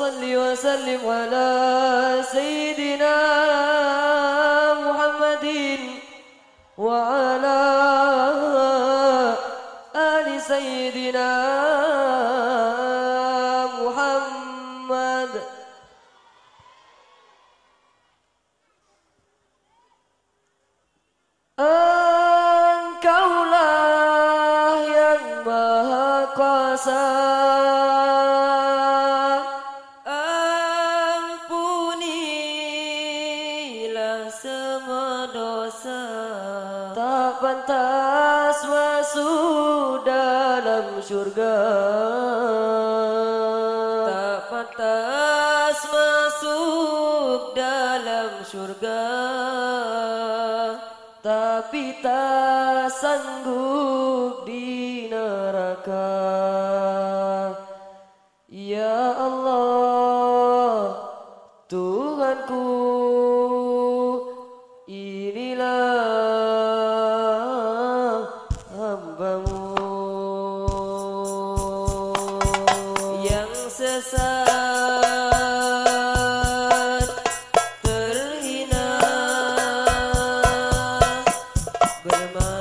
اللهم صل وسلم على سيدنا محمد وعلى آل سيدنا Muhammad Engkaulah tak pantas masuk dalam surga tak pantas masuk dalam surga tapi tak sanggup di neraka. Ya Allah Tuhanku. terbesar terhina bermain.